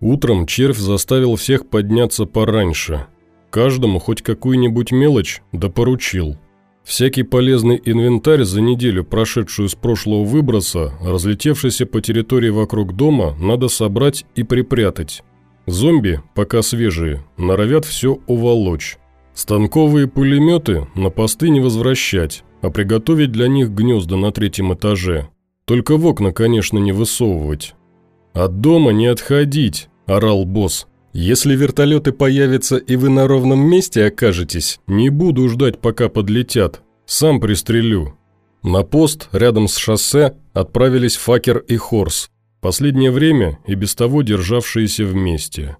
Утром червь заставил всех подняться пораньше. Каждому хоть какую-нибудь мелочь да поручил. Всякий полезный инвентарь за неделю, прошедшую с прошлого выброса, разлетевшийся по территории вокруг дома, надо собрать и припрятать. Зомби, пока свежие, норовят все уволочь. Станковые пулеметы на посты не возвращать, а приготовить для них гнезда на третьем этаже. Только в окна, конечно, не высовывать. «От дома не отходить!» – орал босс. «Если вертолеты появятся и вы на ровном месте окажетесь, не буду ждать, пока подлетят. Сам пристрелю». На пост рядом с шоссе отправились Факер и Хорс, последнее время и без того державшиеся вместе.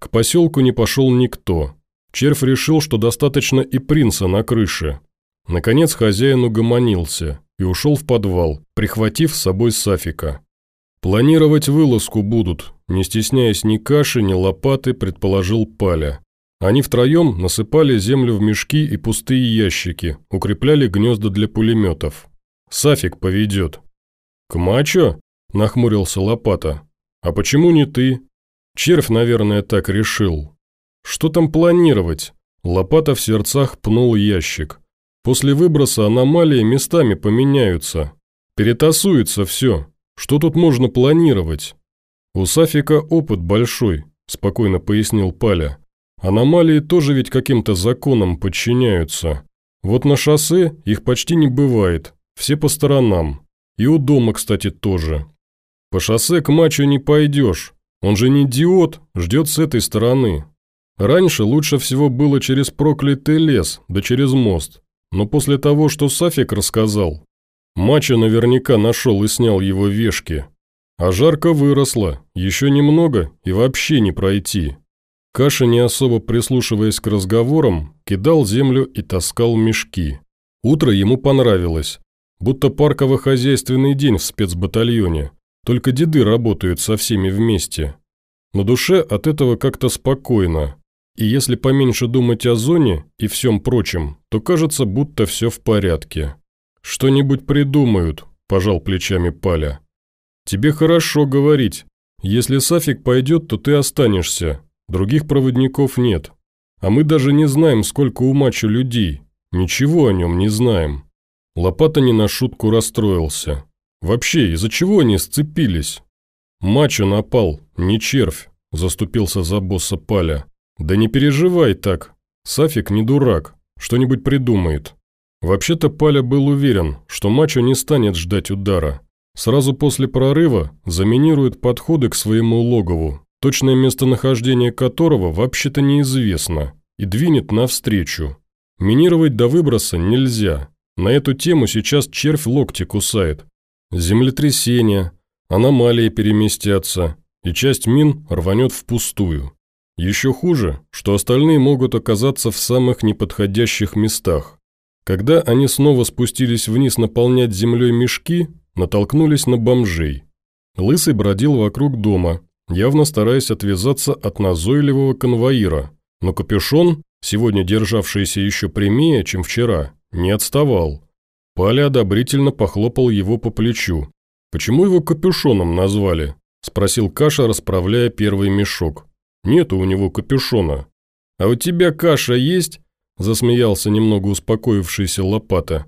К поселку не пошел никто. Червь решил, что достаточно и принца на крыше. Наконец хозяин угомонился и ушел в подвал, прихватив с собой Сафика. «Планировать вылазку будут», не стесняясь ни каши, ни лопаты, предположил Паля. Они втроем насыпали землю в мешки и пустые ящики, укрепляли гнезда для пулеметов. «Сафик поведет». «К мачо?» – нахмурился Лопата. «А почему не ты?» «Червь, наверное, так решил». «Что там планировать?» Лопата в сердцах пнул ящик. «После выброса аномалии местами поменяются. Перетасуется все. Что тут можно планировать?» «У Сафика опыт большой», – спокойно пояснил Паля. «Аномалии тоже ведь каким-то законам подчиняются. Вот на шоссе их почти не бывает, все по сторонам. И у дома, кстати, тоже. По шоссе к мачо не пойдешь, он же не идиот, ждет с этой стороны. Раньше лучше всего было через проклятый лес, да через мост. Но после того, что Сафик рассказал, Мачо наверняка нашел и снял его вешки. А жарко выросло, еще немного и вообще не пройти. Каша, не особо прислушиваясь к разговорам, кидал землю и таскал мешки. Утро ему понравилось, будто парково-хозяйственный день в спецбатальоне, только деды работают со всеми вместе. На душе от этого как-то спокойно, и если поменьше думать о зоне и всем прочем, то кажется, будто все в порядке. «Что-нибудь придумают», – пожал плечами Паля. «Тебе хорошо говорить. Если Сафик пойдет, то ты останешься. Других проводников нет. А мы даже не знаем, сколько у Мачо людей. Ничего о нем не знаем». Лопата не на шутку расстроился. «Вообще, из-за чего они сцепились?» «Мачо напал, не червь», – заступился за босса Паля. «Да не переживай так. Сафик не дурак. Что-нибудь придумает». Вообще-то Паля был уверен, что Мачо не станет ждать удара. Сразу после прорыва заминирует подходы к своему логову, точное местонахождение которого вообще-то неизвестно, и двинет навстречу. Минировать до выброса нельзя. На эту тему сейчас червь локти кусает. Землетрясение, аномалии переместятся, и часть мин рванет впустую. Еще хуже, что остальные могут оказаться в самых неподходящих местах. Когда они снова спустились вниз наполнять землей мешки, натолкнулись на бомжей. Лысый бродил вокруг дома, явно стараясь отвязаться от назойливого конвоира, но капюшон, сегодня державшийся еще прямее, чем вчера, не отставал. Паля одобрительно похлопал его по плечу. «Почему его капюшоном назвали?» – спросил Каша, расправляя первый мешок. «Нету у него капюшона». «А у тебя каша есть?» – засмеялся немного успокоившийся Лопата.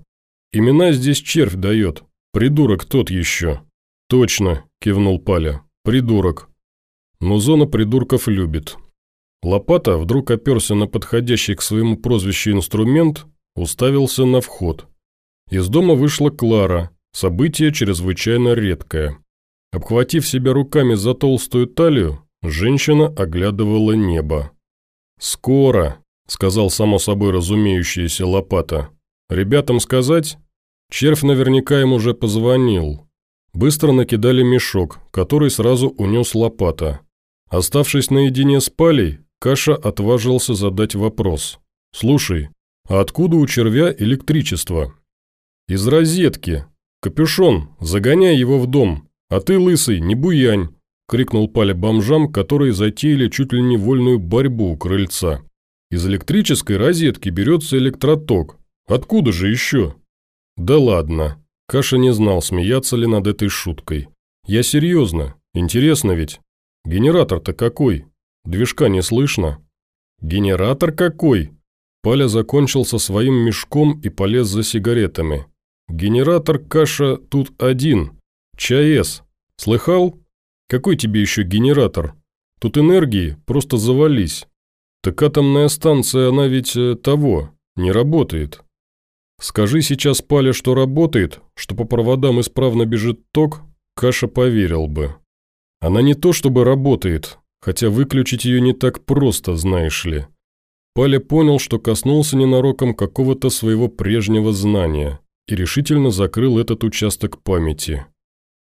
«Имена здесь червь дает. «Придурок тот еще». «Точно», – кивнул Паля. «Придурок». Но зона придурков любит. Лопата вдруг оперся на подходящий к своему прозвищу инструмент, уставился на вход. Из дома вышла Клара, событие чрезвычайно редкое. Обхватив себя руками за толстую талию, женщина оглядывала небо. «Скоро», – сказал само собой разумеющаяся лопата. «Ребятам сказать?» Червь наверняка им уже позвонил. Быстро накидали мешок, который сразу унес лопата. Оставшись наедине с Палей, Каша отважился задать вопрос. «Слушай, а откуда у червя электричество?» «Из розетки. Капюшон, загоняй его в дом. А ты, лысый, не буянь!» – крикнул Паля бомжам, которые затеяли чуть ли не вольную борьбу у крыльца. «Из электрической розетки берется электроток. Откуда же еще?» «Да ладно». Каша не знал, смеяться ли над этой шуткой. «Я серьезно. Интересно ведь. Генератор-то какой? Движка не слышно». «Генератор какой?» Паля закончил со своим мешком и полез за сигаретами. «Генератор, Каша, тут один. ЧАЭС. Слыхал? Какой тебе еще генератор? Тут энергии просто завались. Так атомная станция, она ведь э, того, не работает. Скажи сейчас Паля, что работает, что по проводам исправно бежит ток, Каша поверил бы. Она не то чтобы работает, хотя выключить ее не так просто, знаешь ли. Паля понял, что коснулся ненароком какого-то своего прежнего знания и решительно закрыл этот участок памяти.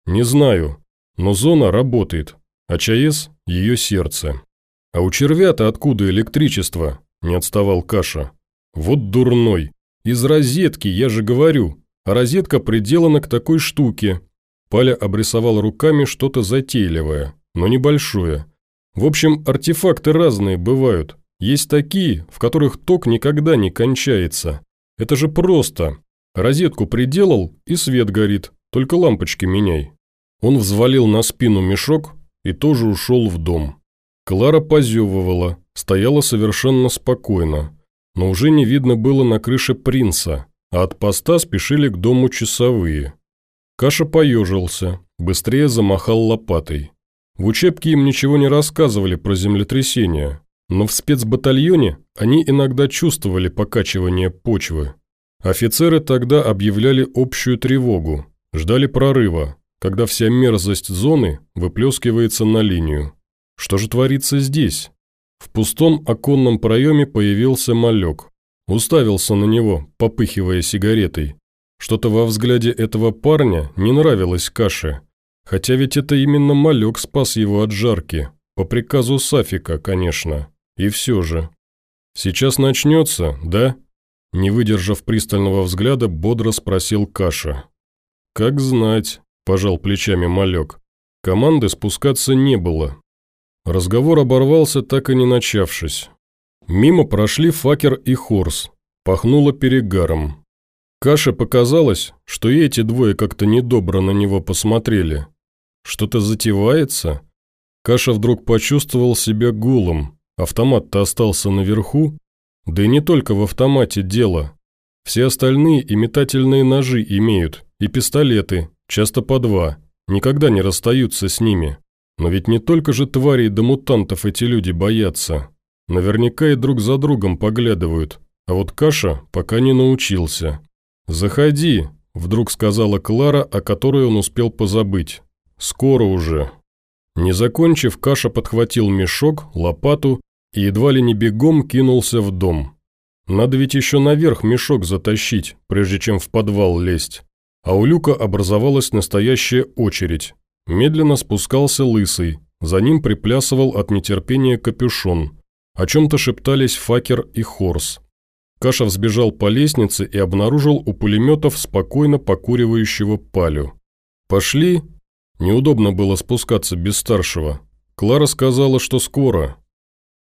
«Не знаю, но зона работает, а ЧАЭС – ее сердце. А у червя-то откуда электричество?» – не отставал Каша. «Вот дурной. Из розетки, я же говорю. А розетка приделана к такой штуке». Паля обрисовал руками что-то затейливое, но небольшое. В общем, артефакты разные бывают. Есть такие, в которых ток никогда не кончается. Это же просто. Розетку приделал, и свет горит, только лампочки меняй. Он взвалил на спину мешок и тоже ушел в дом. Клара позевывала, стояла совершенно спокойно, но уже не видно было на крыше принца, а от поста спешили к дому часовые. Каша поежился, быстрее замахал лопатой. В учебке им ничего не рассказывали про землетрясения, но в спецбатальоне они иногда чувствовали покачивание почвы. Офицеры тогда объявляли общую тревогу, ждали прорыва, когда вся мерзость зоны выплескивается на линию. Что же творится здесь? В пустом оконном проеме появился малек. Уставился на него, попыхивая сигаретой. Что-то во взгляде этого парня не нравилось Каше. Хотя ведь это именно малек спас его от жарки. По приказу Сафика, конечно. И все же. «Сейчас начнется, да?» Не выдержав пристального взгляда, бодро спросил Каша. «Как знать», пожал плечами малек. Команды спускаться не было. Разговор оборвался, так и не начавшись. Мимо прошли Факер и Хорс. Пахнуло перегаром. Каше показалось, что и эти двое как-то недобро на него посмотрели. Что-то затевается? Каша вдруг почувствовал себя гулом. Автомат-то остался наверху. Да и не только в автомате дело. Все остальные и метательные ножи имеют, и пистолеты, Часто по два, никогда не расстаются с ними. Но ведь не только же тварей да мутантов эти люди боятся. Наверняка и друг за другом поглядывают, а вот Каша пока не научился. «Заходи», – вдруг сказала Клара, о которой он успел позабыть. «Скоро уже». Не закончив, Каша подхватил мешок, лопату и едва ли не бегом кинулся в дом. Надо ведь еще наверх мешок затащить, прежде чем в подвал лезть а у люка образовалась настоящая очередь. Медленно спускался лысый, за ним приплясывал от нетерпения капюшон. О чем-то шептались Факер и Хорс. Каша взбежал по лестнице и обнаружил у пулеметов спокойно покуривающего палю. «Пошли?» Неудобно было спускаться без старшего. Клара сказала, что скоро.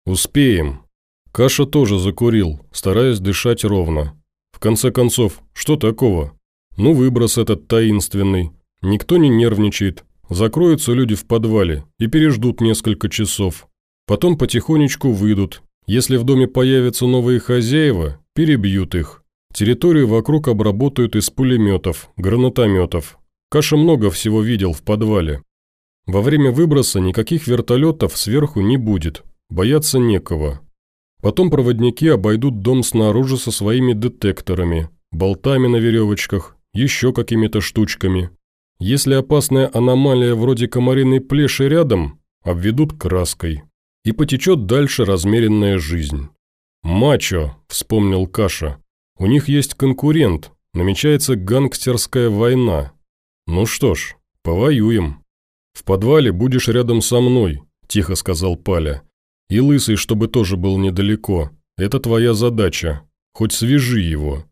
«Успеем». Каша тоже закурил, стараясь дышать ровно. В конце концов, что такого? Ну, выброс этот таинственный. Никто не нервничает. Закроются люди в подвале и переждут несколько часов. Потом потихонечку выйдут. Если в доме появятся новые хозяева, перебьют их. Территорию вокруг обработают из пулеметов, гранатометов. Каша много всего видел в подвале. Во время выброса никаких вертолетов сверху не будет, бояться некого. Потом проводники обойдут дом снаружи со своими детекторами, болтами на веревочках еще какими-то штучками. Если опасная аномалия вроде комариной плеши рядом, обведут краской. И потечет дальше размеренная жизнь. «Мачо», – вспомнил Каша. «У них есть конкурент, намечается гангстерская война. Ну что ж, повоюем». «В подвале будешь рядом со мной», – тихо сказал Паля. «И лысый, чтобы тоже был недалеко. Это твоя задача. Хоть свяжи его.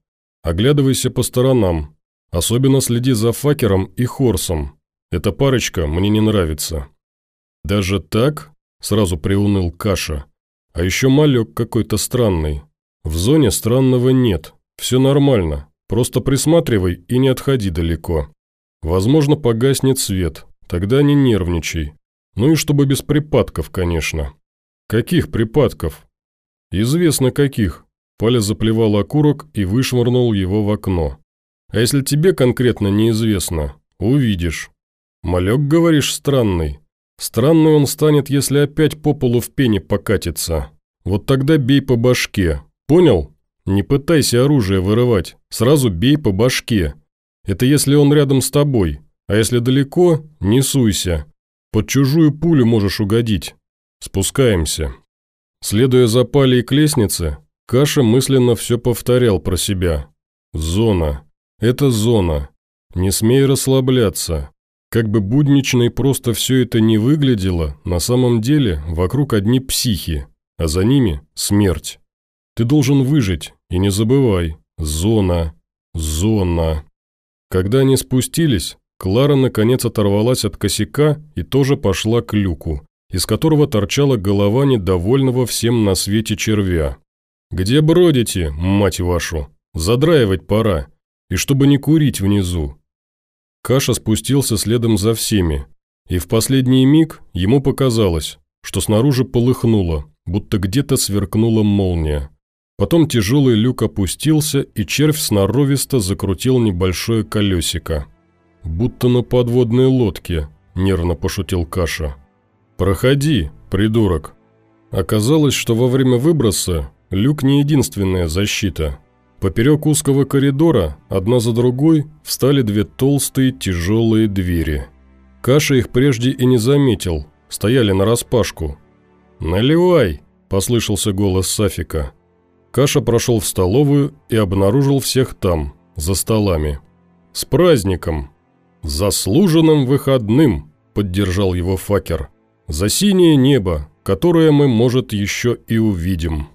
Оглядывайся по сторонам, Особенно следи за Факером и Хорсом. Эта парочка мне не нравится». «Даже так?» – сразу приуныл Каша. «А еще малек какой-то странный. В зоне странного нет. Все нормально. Просто присматривай и не отходи далеко. Возможно, погаснет свет. Тогда не нервничай. Ну и чтобы без припадков, конечно. Каких припадков? Известно каких. Паля заплевал окурок и вышвырнул его в окно. А если тебе конкретно неизвестно, увидишь. Малек, говоришь, странный. Странный он станет, если опять по полу в пене покатится. Вот тогда бей по башке. Понял? Не пытайся оружие вырывать. Сразу бей по башке. Это если он рядом с тобой. А если далеко, не суйся. Под чужую пулю можешь угодить. Спускаемся. Следуя за Палей к лестнице, Каша мысленно все повторял про себя. Зона. Это зона. Не смей расслабляться. Как бы буднично и просто все это не выглядело, на самом деле вокруг одни психи, а за ними смерть. Ты должен выжить, и не забывай, зона, зона. Когда они спустились, Клара наконец оторвалась от косяка и тоже пошла к люку, из которого торчала голова недовольного всем на свете червя. «Где бродите, мать вашу? Задраивать пора. И чтобы не курить внизу». Каша спустился следом за всеми, и в последний миг ему показалось, что снаружи полыхнуло, будто где-то сверкнула молния. Потом тяжелый люк опустился, и червь сноровисто закрутил небольшое колесико. «Будто на подводной лодке», – нервно пошутил Каша. «Проходи, придурок». Оказалось, что во время выброса люк не единственная защита. Поперек узкого коридора, одна за другой, встали две толстые тяжелые двери. Каша их прежде и не заметил, стояли нараспашку. «Наливай!» – послышался голос Сафика. Каша прошел в столовую и обнаружил всех там, за столами. «С праздником!» «Заслуженным выходным!» – поддержал его факер. «За синее небо, которое мы, может, еще и увидим».